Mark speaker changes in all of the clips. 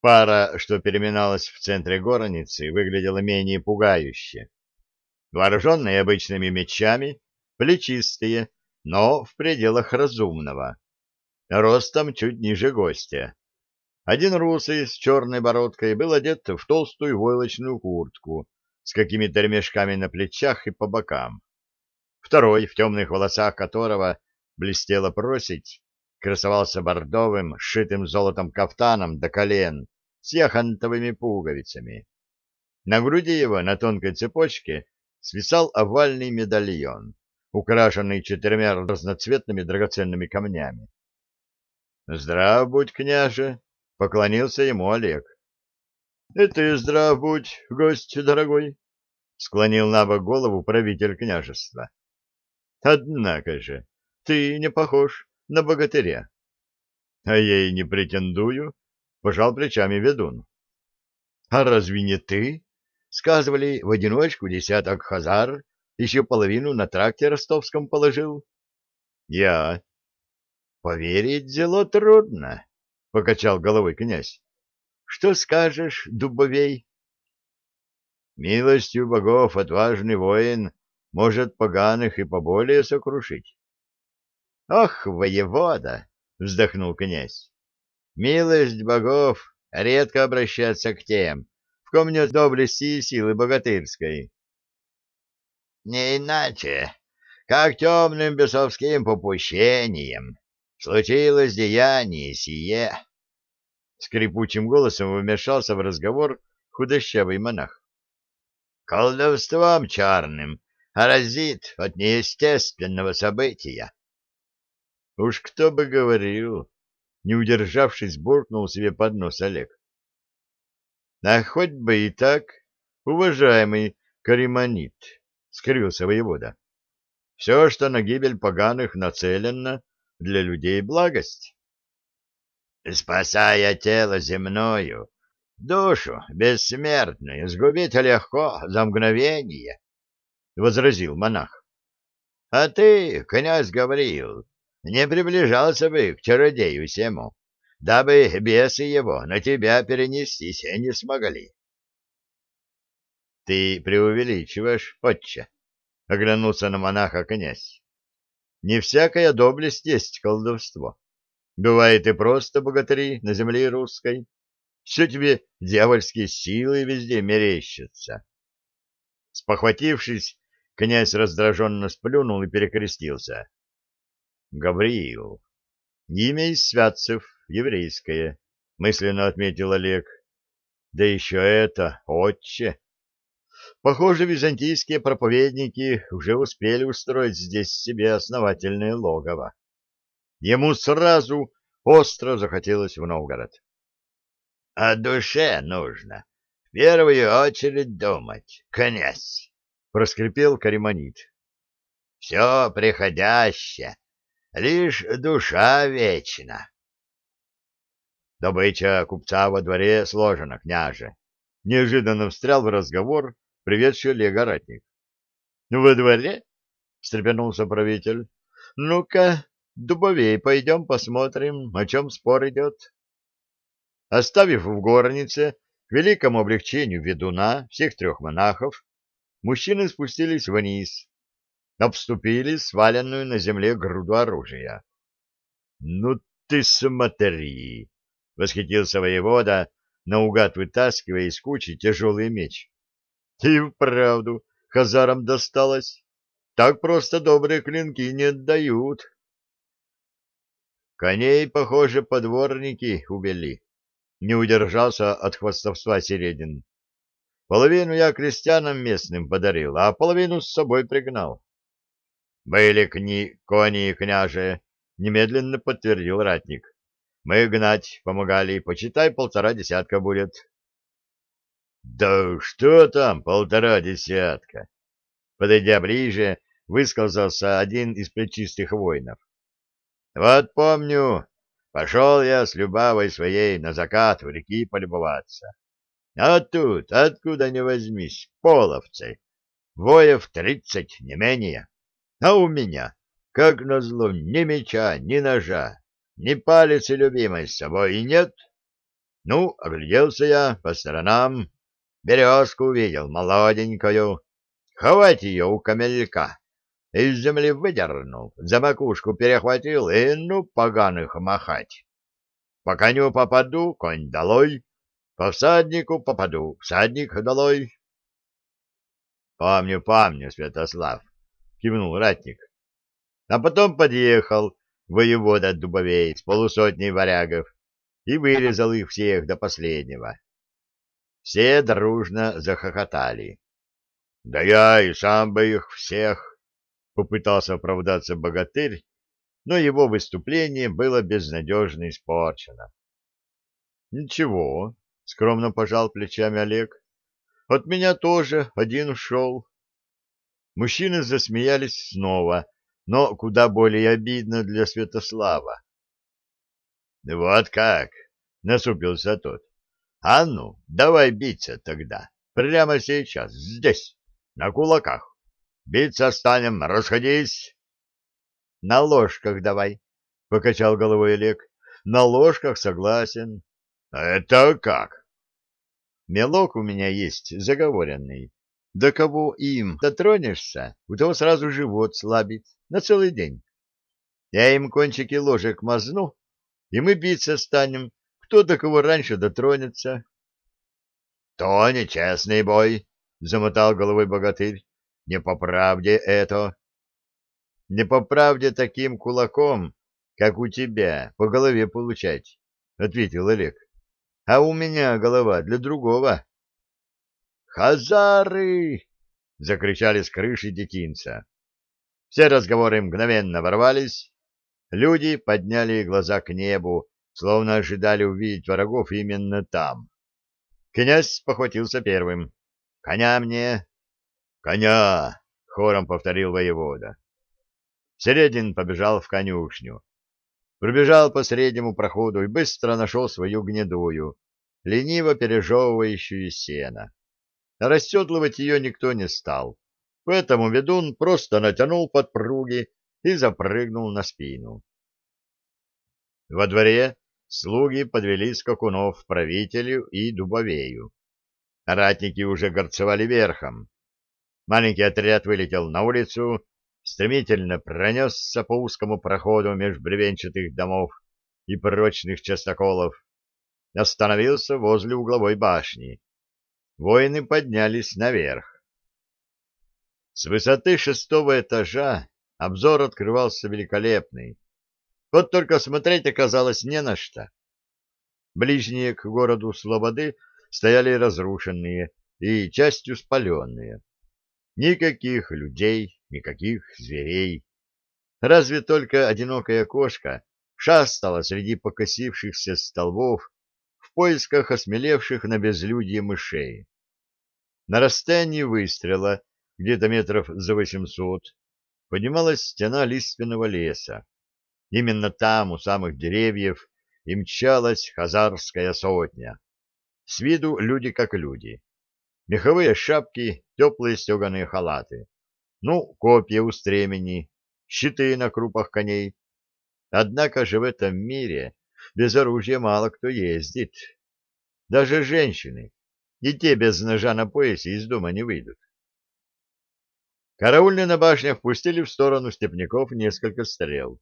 Speaker 1: Пара, что переминалась в центре горницы, выглядела менее пугающе. Вооруженные обычными мечами, плечистые, но в пределах разумного. Ростом чуть ниже гостя. Один русый с черной бородкой был одет в толстую войлочную куртку с какими-то ремешками на плечах и по бокам. Второй, в темных волосах которого блестела просить, красовался бордовым, сшитым золотом кафтаном до колен с яхонтовыми пуговицами. На груди его на тонкой цепочке свисал овальный медальон, украшенный четырьмя разноцветными драгоценными камнями. — Здрав будь, княже! — поклонился ему Олег. — И ты здрав будь, гость дорогой! — склонил на бок голову правитель княжества. — Однако же, ты не похож на богатыря. — А я и не претендую, — пожал плечами ведун. — А разве не ты? Сказывали, в одиночку десяток хазар, еще половину на тракте ростовском положил. — Я. — Поверить дело трудно, — покачал головой князь. — Что скажешь, Дубовей? — Милостью богов отважный воин может поганых и поболее сокрушить. Ох, воевода! — вздохнул князь. — Милость богов редко обращается к тем, в ком нет доблести и силы богатырской. — Не иначе, как темным бесовским попущением случилось деяние сие. Скрипучим голосом вмешался в разговор худощавый монах. Колдовством черным разит от неестественного события. Уж кто бы говорил, не удержавшись, буркнул себе под нос Олег. А хоть бы и так, уважаемый Кариманит, скривился воевода. Все, что на гибель поганых нацелено, для людей благость. Спасая тело земною, душу бессмертную сгубить легко за мгновение, — возразил монах. — А ты, князь Гавриил, не приближался бы к чародею сему, дабы бесы его на тебя перенестись не смогли. — Ты преувеличиваешь, отче, — оглянулся на монаха князь. — Не всякая доблесть есть колдовство. Бывает и просто богатыри на земле русской. Все тебе дьявольские силы везде мерещатся. Спохватившись, князь раздраженно сплюнул и перекрестился. Гавриил. Имя из святцев, еврейское, мысленно отметил Олег. Да еще это, отче. Похоже, византийские проповедники уже успели устроить здесь себе основательное логово. Ему сразу остро захотелось в Новгород. — О душе нужно в первую очередь думать, князь, — проскрипел Кариманит. — Все приходящее лишь душа вечна. Добыча купца во дворе сложена, княже. Неожиданно встрял в разговор приведший Олега ратник. — Во дворе? — встрепенулся правитель. — Ну-ка, дубовей, пойдем посмотрим, о чем спор идет. Оставив в горнице к великому облегчению ведуна всех трех монахов, мужчины спустились вниз, обступили сваленную на земле груду оружия. — Ну ты смотри! — восхитился воевода, наугад вытаскивая из кучи тяжелый меч. — И вправду хазарам досталось. Так просто добрые клинки не отдают. Коней, похоже, подворники убили. Не удержался от хвостовства Середин. Половину я крестьянам местным подарил, а половину с собой пригнал. Были кни кони, княже, немедленно подтвердил ратник. Мы гнать помогали, почитай, полтора десятка будет. Да что там, полтора десятка? Подойдя ближе, высказался один из плечистых воинов. Вот помню, пошел я с Любавой своей на закат в реки полюбоваться. А тут, откуда ни возьмись, половцы, воев тридцать, не менее. А у меня, как назло, ни меча, ни ножа, ни палец любимой с собой и нет. Ну, огляделся я по сторонам, березку увидел, молоденькую. Хвать ее у камелька. Из земли выдернул, за макушку перехватил и ну поганых махать. По коню попаду, конь долой, по всаднику попаду, всадник долой. — Помню, помню, Святослав, — кивнул ратник. А потом подъехал воевода Дубовей с полусотней варягов и вырезал их всех до последнего. Все дружно захохотали. — Да я и сам бы их всех! — попытался оправдаться богатырь, но его выступление было безнадежно испорчено. — Ничего, — скромно пожал плечами Олег, — от меня тоже один ушел. Мужчины засмеялись снова, но куда более обидно для Святослава. — Вот как! — насупился тот. — А ну, давай биться тогда, прямо сейчас, здесь, на кулаках. Биться станем, расходись. — На ложках давай, — покачал головой Олег. — На ложках согласен. — Это как? — Мелок у меня есть заговоренный. До кого им дотронешься, у того сразу живот слабит на целый день. Я им кончики ложек мазну, и мы биться станем, кто до кого раньше дотронется. — То нечестный бой, — замотал головой богатырь. — Не по правде это. — Не по правде таким кулаком, как у тебя, по голове получать, — ответил Олег. — А у меня голова для другого. «Хазары!» — закричали с крыши детинца. Все разговоры мгновенно ворвались. Люди подняли глаза к небу, словно ожидали увидеть врагов именно там. Князь похватился первым. «Коня мне!» «Коня!» — хором повторил воевода. Середин побежал в конюшню. Пробежал по среднему проходу и быстро нашел свою гнедую, лениво пережевывающую сено. Расседлывать ее никто не стал, поэтому ведун просто натянул подпруги и запрыгнул на спину. Во дворе слуги подвели скакунов правителю и дубовею. Ратники уже горцевали верхом. Маленький отряд вылетел на улицу, стремительно пронесся по узкому проходу меж бревенчатых домов и прочных частоколов, остановился возле угловой башни воины поднялись наверх. С высоты шестого этажа обзор открывался великолепный. Вот только смотреть оказалось не на что. Ближние к городу Слободы стояли разрушенные и частью спаленные. Никаких людей, никаких зверей. Разве только одинокая кошка шастала среди покосившихся столбов в поисках осмелевших на безлюдье мышей. На расстоянии выстрела, где-то метров за восемьсот, поднималась стена лиственного леса. Именно там, у самых деревьев, и мчалась хазарская сотня. С виду люди как люди. Меховые шапки, теплые стеганые халаты. Ну, копья у стремени, щиты на крупах коней. Однако же в этом мире без оружия мало кто ездит. Даже женщины, и те без ножа на поясе из дома не выйдут. Караульные на башнях пустили в сторону степняков несколько стрел.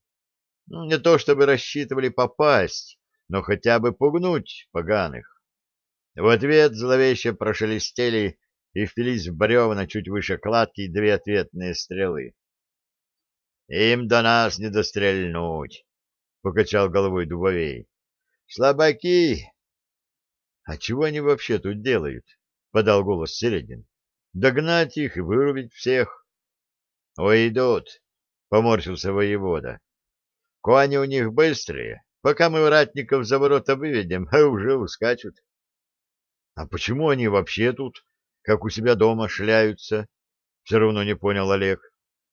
Speaker 1: Ну, не то чтобы рассчитывали попасть, но хотя бы пугнуть поганых. В ответ зловеще прошелестели и впились в бревна чуть выше кладки две ответные стрелы. — Им до нас не дострельнуть, — покачал головой Дубовей. — Слабаки — А чего они вообще тут делают? — подал голос Середин. — Догнать их и вырубить всех. — Ой, идут, — поморщился воевода. — Кони у них быстрые. Пока мы вратников за ворота выведем, а уже ускачут. — А почему они вообще тут, как у себя дома, шляются? — все равно не понял Олег.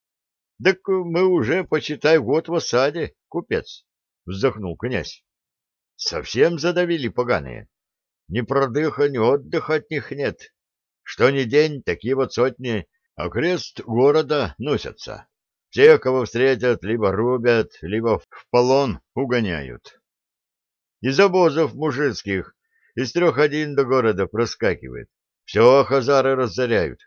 Speaker 1: — Так мы уже, почитай, год в осаде, купец, — вздохнул князь. — Совсем задавили поганые. Ни продыха, ни отдыха от них нет. Что ни день, такие вот сотни окрест города носятся. Все, кого встретят, либо рубят, либо в полон угоняют. Из обозов мужицких из трех один до города проскакивает. Все хазары разоряют.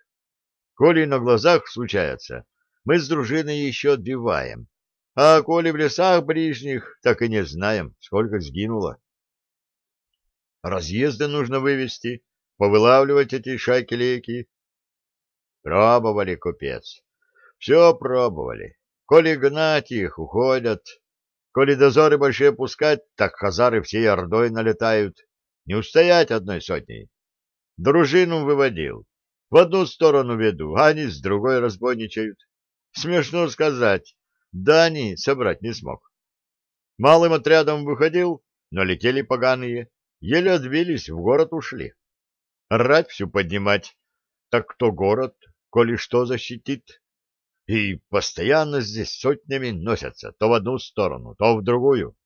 Speaker 1: Коли на глазах случается, мы с дружиной еще отбиваем. А коли в лесах ближних, так и не знаем, сколько сгинуло. Разъезды нужно вывести, повылавливать эти шайки-лейки. Пробовали, купец. Все пробовали. Коли гнать их, уходят. Коли дозоры большие пускать, так хазары всей ордой налетают. Не устоять одной сотней. Дружину выводил. В одну сторону веду, а они с другой разбойничают. Смешно сказать, дани собрать не смог. Малым отрядом выходил, но летели поганые, еле отбились, в город ушли. Рать всю поднимать, так кто город, коли что защитит? И постоянно здесь сотнями носятся, то в одну сторону, то в другую.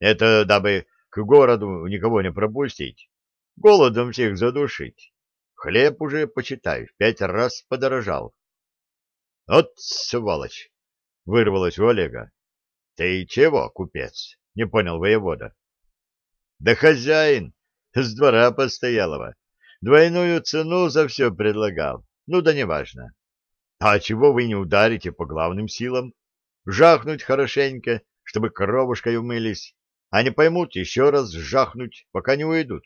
Speaker 1: Это дабы к городу никого не пропустить, голодом всех задушить. Хлеб уже, почитай, в пять раз подорожал. — Вот сволочь! — вырвалось у Олега. — Ты чего, купец? — не понял воевода. — Да хозяин с двора постоялого. Двойную цену за все предлагал. Ну да неважно. А чего вы не ударите по главным силам? Жахнуть хорошенько, чтобы кровушкой умылись, а не поймут еще раз жахнуть, пока не уйдут.